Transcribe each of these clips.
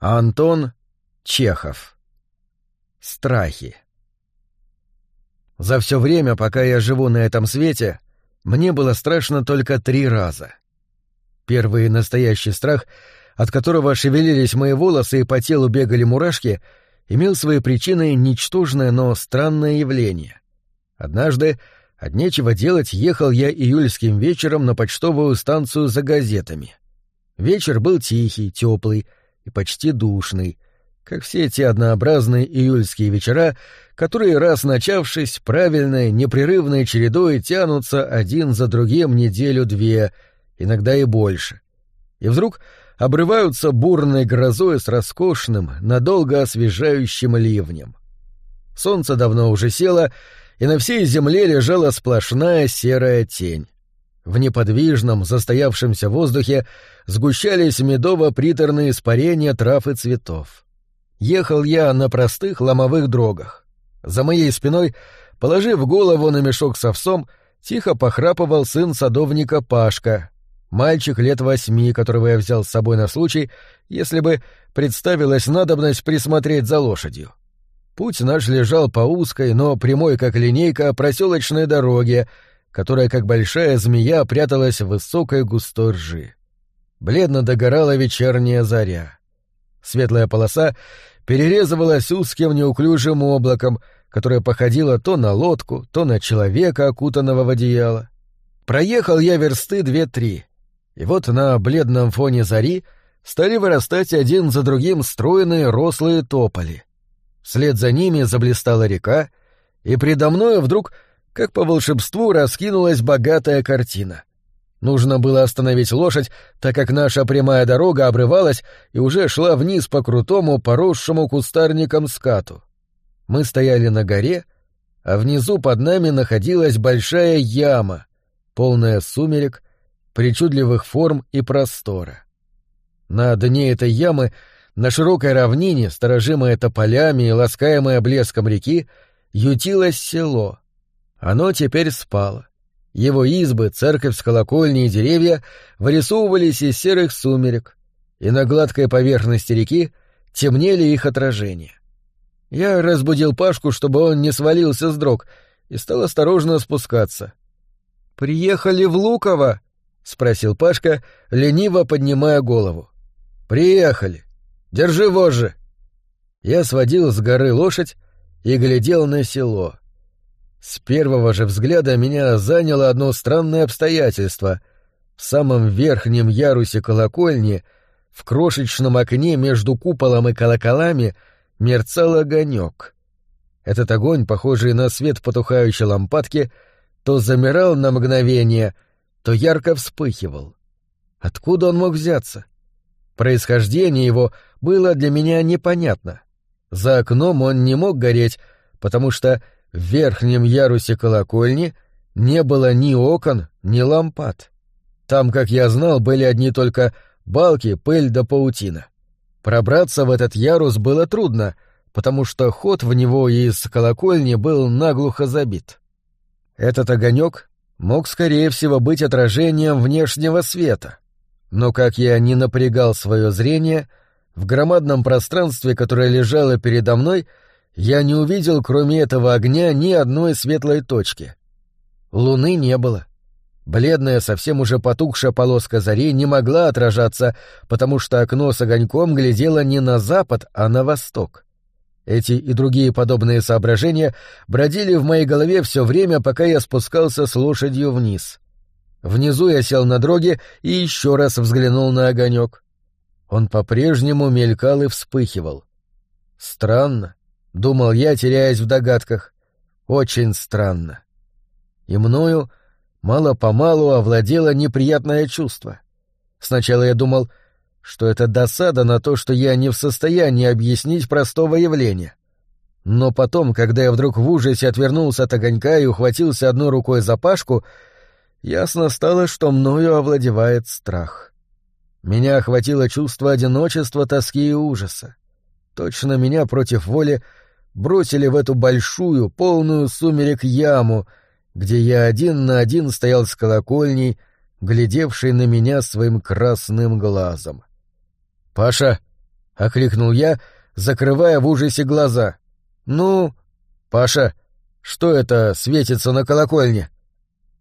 Антон Чехов. Страхи. За все время, пока я живу на этом свете, мне было страшно только три раза. Первый настоящий страх, от которого шевелились мои волосы и по телу бегали мурашки, имел своей причиной ничтожное, но странное явление. Однажды, от нечего делать, ехал я июльским вечером на почтовую станцию за газетами. Вечер был тихий, теплый, и почти душный, как все эти однообразные июльские вечера, которые, раз начавшись, правильной, непрерывной чередой тянутся один за другим неделю-две, иногда и больше. И вдруг обрываются бурной грозой с роскошным, надолго освежающим ливнем. Солнце давно уже село, и на всей земле лежала сплошная серая тень. В неподвижном, застоявшемся воздухе сгущались медово-приторные испарения трав и цветов. Ехал я на простых ломовых дрогах. За моей спиной, положив голову на мешок с овсом, тихо похрапывал сын садовника Пашка, мальчик лет восьми, которого я взял с собой на случай, если бы представилась надобность присмотреть за лошадью. Путь наш лежал по узкой, но прямой как линейка проселочной дороге, которая, как большая змея, пряталась в высокой густой ржи. Бледно догорала вечерняя заря. Светлая полоса перерезывалась узким неуклюжим облаком, которое походило то на лодку, то на человека, окутанного в одеяло. Проехал я версты две-три, и вот на бледном фоне зари стали вырастать один за другим стройные рослые тополи. Вслед за ними заблистала река, и предо мною вдруг — как по волшебству раскинулась богатая картина. Нужно было остановить лошадь, так как наша прямая дорога обрывалась и уже шла вниз по крутому, поросшему кустарником скату. Мы стояли на горе, а внизу под нами находилась большая яма, полная сумерек, причудливых форм и простора. На дне этой ямы, на широкой равнине, сторожимое тополями и ласкаемое блеском реки, ютилось село — оно теперь спало. Его избы, церковь с колокольней и деревья вырисовывались из серых сумерек, и на гладкой поверхности реки темнели их отражения. Я разбудил Пашку, чтобы он не свалился с дрог, и стал осторожно спускаться. «Приехали в Луково?» — спросил Пашка, лениво поднимая голову. «Приехали. Держи вожжи». Я сводил с горы лошадь и глядел на село. С первого же взгляда меня заняло одно странное обстоятельство. В самом верхнем ярусе колокольни, в крошечном окне между куполом и колоколами, мерцал огонек. Этот огонь, похожий на свет потухающей лампадки, то замирал на мгновение, то ярко вспыхивал. Откуда он мог взяться? Происхождение его было для меня непонятно. За окном он не мог гореть, потому что в верхнем ярусе колокольни не было ни окон, ни лампад. Там, как я знал, были одни только балки, пыль да паутина. Пробраться в этот ярус было трудно, потому что ход в него из колокольни был наглухо забит. Этот огонек мог, скорее всего, быть отражением внешнего света. Но как я не напрягал свое зрение, в громадном пространстве, которое лежало передо мной, — я не увидел, кроме этого огня, ни одной светлой точки. Луны не было. Бледная, совсем уже потухшая полоска зари не могла отражаться, потому что окно с огоньком глядело не на запад, а на восток. Эти и другие подобные соображения бродили в моей голове все время, пока я спускался с лошадью вниз. Внизу я сел на дроге и еще раз взглянул на огонек. Он по-прежнему мелькал и вспыхивал. Странно. — думал я, теряясь в догадках. Очень странно. И мною мало-помалу овладело неприятное чувство. Сначала я думал, что это досада на то, что я не в состоянии объяснить простого явления. Но потом, когда я вдруг в ужасе отвернулся от огонька и ухватился одной рукой за пашку, ясно стало, что мною овладевает страх. Меня охватило чувство одиночества, тоски и ужаса. Точно меня против воли бросили в эту большую, полную сумерек яму, где я один на один стоял с колокольней, глядевшей на меня своим красным глазом. «Паша!» — окликнул я, закрывая в ужасе глаза. «Ну, Паша, что это светится на колокольне?»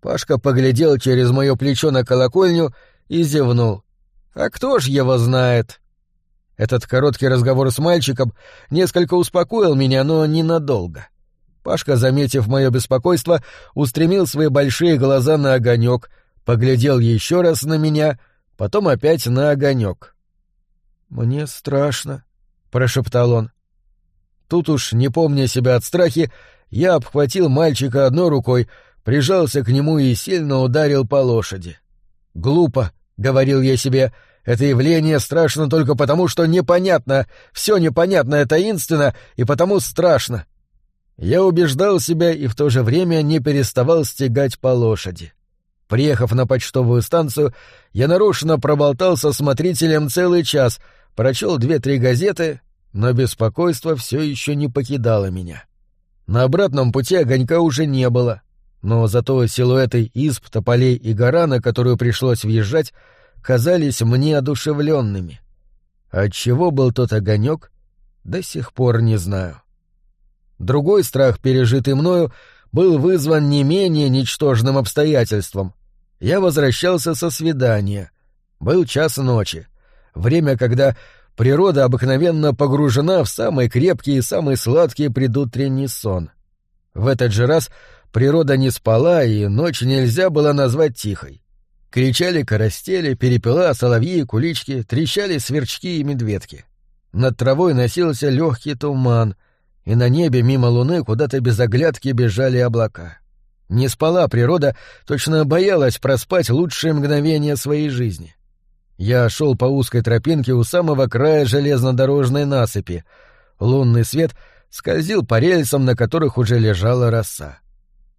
Пашка поглядел через мое плечо на колокольню и зевнул. «А кто ж его знает?» Этот короткий разговор с мальчиком несколько успокоил меня, но ненадолго. Пашка, заметив мое беспокойство, устремил свои большие глаза на огонек, поглядел еще раз на меня, потом опять на огонек. «Мне страшно», — прошептал он. Тут уж, не помня себя от страхи, я обхватил мальчика одной рукой, прижался к нему и сильно ударил по лошади. «Глупо», — говорил я себе, — «это явление страшно только потому, что непонятно, все непонятное таинственно и потому страшно». Я убеждал себя и в то же время не переставал стегать по лошади. Приехав на почтовую станцию, я нарочно проболтался смотрителем целый час, прочел две-три газеты, но беспокойство все еще не покидало меня. На обратном пути огонька уже не было но зато силуэты изб, тополей и гора, на которую пришлось въезжать, казались мне одушевленными. Отчего был тот огонек, до сих пор не знаю. Другой страх, пережитый мною, был вызван не менее ничтожным обстоятельством. Я возвращался со свидания. Был час ночи. Время, когда природа обыкновенно погружена в самый крепкий и самый сладкий предутренний сон. В этот же раз Природа не спала, и ночь нельзя было назвать тихой. Кричали коростели, перепела, соловьи, кулички, трещали сверчки и медведки. Над травой носился легкий туман, и на небе мимо луны куда-то без оглядки бежали облака. Не спала природа, точно боялась проспать лучшие мгновения своей жизни. Я шел по узкой тропинке у самого края железнодорожной насыпи. Лунный свет скользил по рельсам, на которых уже лежала роса.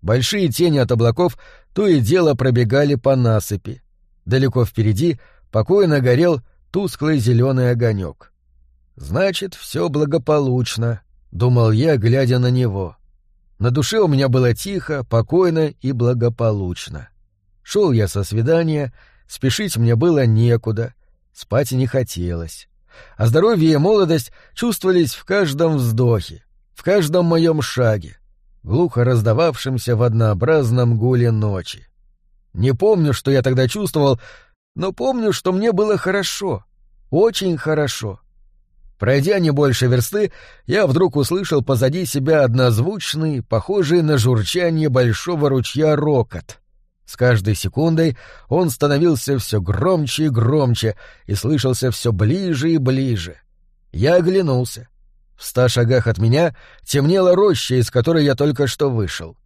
Большие тени от облаков то и дело пробегали по насыпи. Далеко впереди покойно горел тусклый зеленый огонек. Значит, все благополучно, думал я, глядя на него. На душе у меня было тихо, покойно и благополучно. Шел я со свидания, спешить мне было некуда, спать не хотелось. А здоровье и молодость чувствовались в каждом вздохе, в каждом моем шаге глухо раздававшимся в однообразном гуле ночи. Не помню, что я тогда чувствовал, но помню, что мне было хорошо, очень хорошо. Пройдя не больше версты, я вдруг услышал позади себя однозвучный, похожий на журчание большого ручья рокот. С каждой секундой он становился все громче и громче и слышался все ближе и ближе. Я оглянулся. В ста шагах от меня темнела роща, из которой я только что вышел.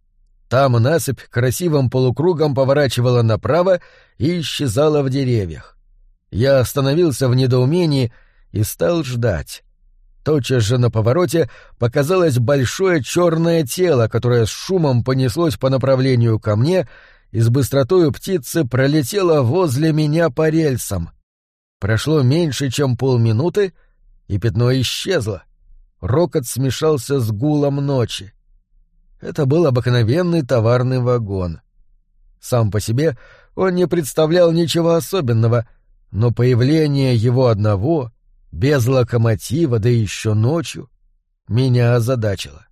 Там насыпь красивым полукругом поворачивала направо и исчезала в деревьях. Я остановился в недоумении и стал ждать. Тотчас же на повороте показалось большое черное тело, которое с шумом понеслось по направлению ко мне и с быстротою птицы пролетело возле меня по рельсам. Прошло меньше, чем полминуты, и пятно исчезло. Рокот смешался с гулом ночи. Это был обыкновенный товарный вагон. Сам по себе он не представлял ничего особенного, но появление его одного, без локомотива, да еще ночью, меня озадачило.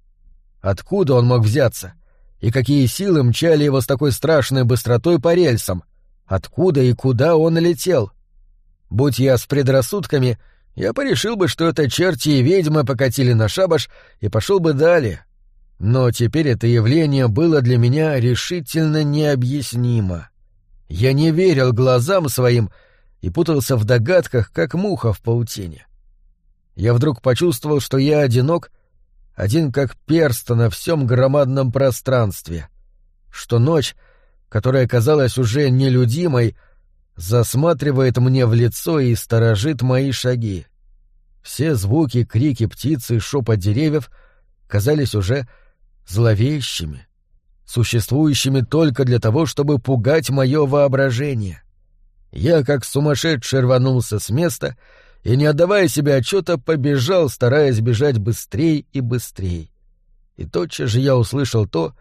Откуда он мог взяться? И какие силы мчали его с такой страшной быстротой по рельсам? Откуда и куда он летел? Будь я с предрассудками, я порешил бы, что это черти и ведьмы покатили на шабаш и пошел бы далее. Но теперь это явление было для меня решительно необъяснимо. Я не верил глазам своим и путался в догадках, как муха в паутине. Я вдруг почувствовал, что я одинок, один как перст на всем громадном пространстве, что ночь, которая казалась уже нелюдимой, — засматривает мне в лицо и сторожит мои шаги. Все звуки, крики птиц и шепот деревьев казались уже зловещими, существующими только для того, чтобы пугать мое воображение. Я, как сумасшедший, рванулся с места и, не отдавая себе отчета, побежал, стараясь бежать быстрей и быстрей. И тотчас же я услышал то,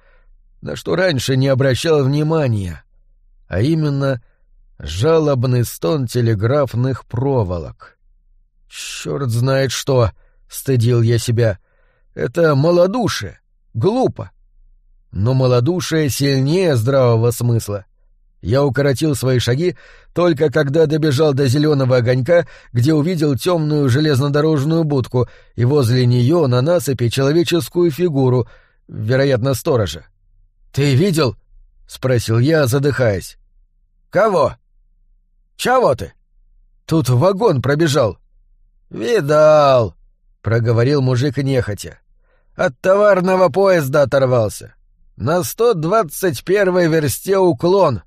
на что раньше не обращал внимания, а именно жалобный стон телеграфных проволок. Черт знает что, стыдил я себя. Это малодушие, глупо. Но малодушие сильнее здравого смысла. Я укоротил свои шаги только когда добежал до зеленого огонька, где увидел темную железнодорожную будку и возле нее на насыпи человеческую фигуру, вероятно, сторожа. «Ты видел?» — спросил я, задыхаясь. «Кого? Чего ты?» «Тут вагон пробежал». «Видал», — проговорил мужик нехотя. «От товарного поезда оторвался. На сто двадцать первой версте уклон.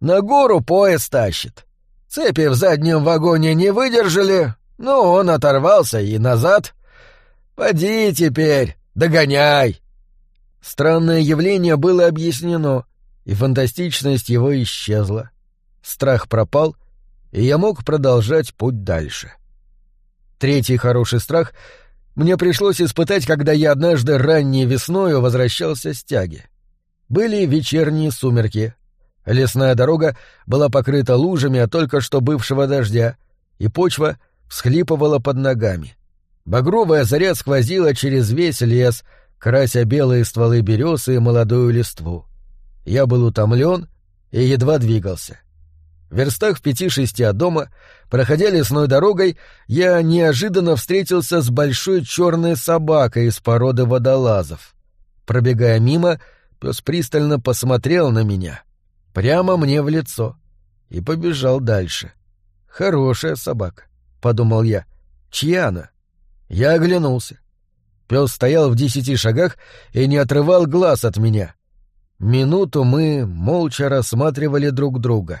На гору поезд тащит. Цепи в заднем вагоне не выдержали, но он оторвался и назад. Поди теперь, догоняй. Странное явление было объяснено, и фантастичность его исчезла. Страх пропал, и я мог продолжать путь дальше. Третий хороший страх мне пришлось испытать, когда я однажды ранней весною возвращался с тяги. Были вечерние сумерки — Лесная дорога была покрыта лужами от только что бывшего дождя, и почва всхлипывала под ногами. Багровая заря сквозила через весь лес, крася белые стволы березы и молодую листву. Я был утомлен и едва двигался. В верстах в пяти-шести от дома, проходя лесной дорогой, я неожиданно встретился с большой черной собакой из породы водолазов. Пробегая мимо, пес пристально посмотрел на меня — прямо мне в лицо и побежал дальше. Хорошая собака, подумал я. Чья она? Я оглянулся. Пес стоял в десяти шагах и не отрывал глаз от меня. Минуту мы молча рассматривали друг друга.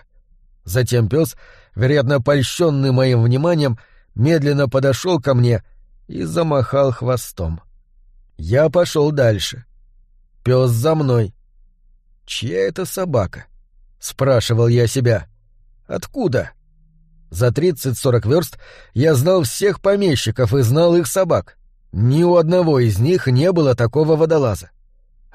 Затем пес, вероятно, польщенный моим вниманием, медленно подошел ко мне и замахал хвостом. Я пошел дальше. Пес за мной. Чья это собака? —— спрашивал я себя. «Откуда?» За тридцать-сорок верст я знал всех помещиков и знал их собак. Ни у одного из них не было такого водолаза.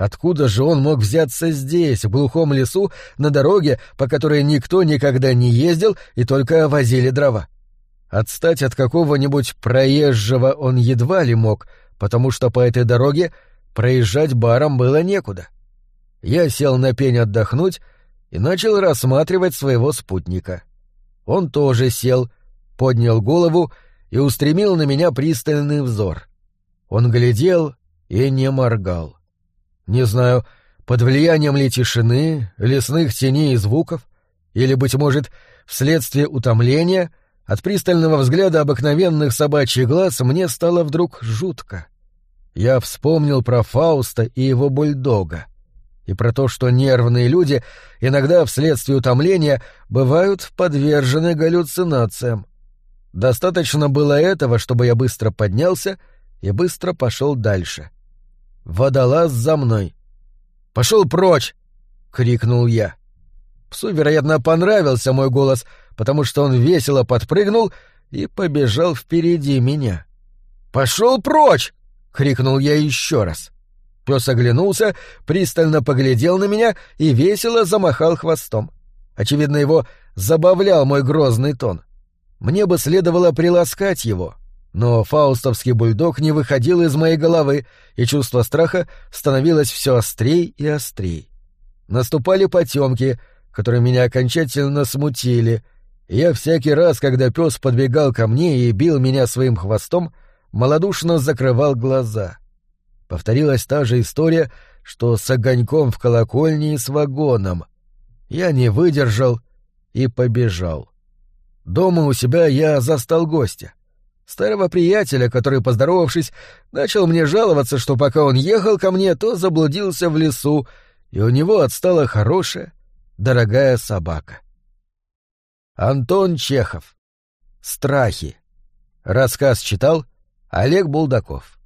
Откуда же он мог взяться здесь, в глухом лесу, на дороге, по которой никто никогда не ездил и только возили дрова? Отстать от какого-нибудь проезжего он едва ли мог, потому что по этой дороге проезжать баром было некуда. Я сел на пень отдохнуть и начал рассматривать своего спутника. Он тоже сел, поднял голову и устремил на меня пристальный взор. Он глядел и не моргал. Не знаю, под влиянием ли тишины, лесных теней и звуков, или, быть может, вследствие утомления, от пристального взгляда обыкновенных собачьих глаз мне стало вдруг жутко. Я вспомнил про Фауста и его бульдога и про то, что нервные люди иногда вследствие утомления бывают подвержены галлюцинациям. Достаточно было этого, чтобы я быстро поднялся и быстро пошел дальше. Водолаз за мной. «Пошел прочь!» — крикнул я. Псу, вероятно, понравился мой голос, потому что он весело подпрыгнул и побежал впереди меня. «Пошел прочь!» — крикнул я еще раз. Пес оглянулся, пристально поглядел на меня и весело замахал хвостом. Очевидно, его забавлял мой грозный тон. Мне бы следовало приласкать его, но фаустовский бульдог не выходил из моей головы, и чувство страха становилось все острей и острей. Наступали потемки, которые меня окончательно смутили, я всякий раз, когда пес подбегал ко мне и бил меня своим хвостом, малодушно закрывал глаза — Повторилась та же история, что с огоньком в колокольне и с вагоном. Я не выдержал и побежал. Дома у себя я застал гостя. Старого приятеля, который, поздоровавшись, начал мне жаловаться, что пока он ехал ко мне, то заблудился в лесу, и у него отстала хорошая, дорогая собака. Антон Чехов. Страхи. Рассказ читал Олег Булдаков.